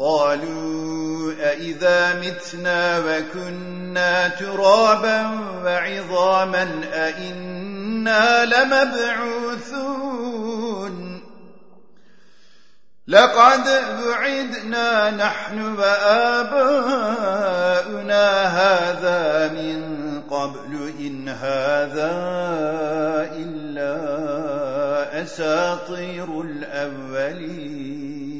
قالوا أئذا متنا وكنا ترابا وعظاما أئنا لمبعوثون لقد بعدنا نحن وآباؤنا هذا من قبل إن هذا إلا أساطير الأولين